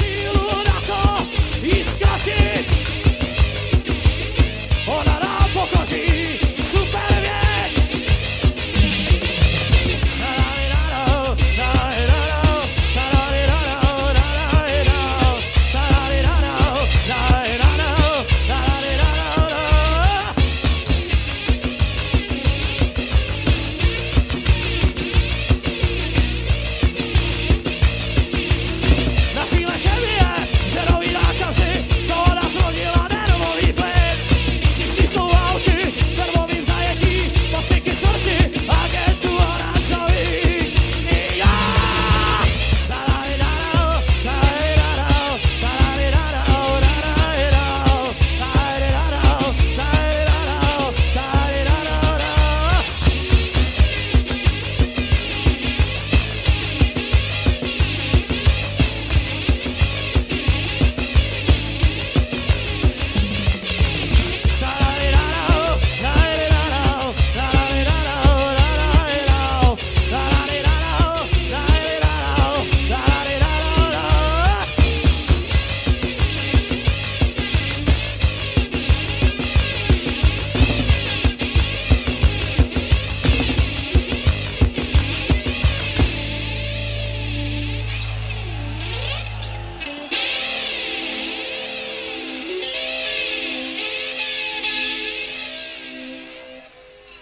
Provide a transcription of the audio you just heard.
feel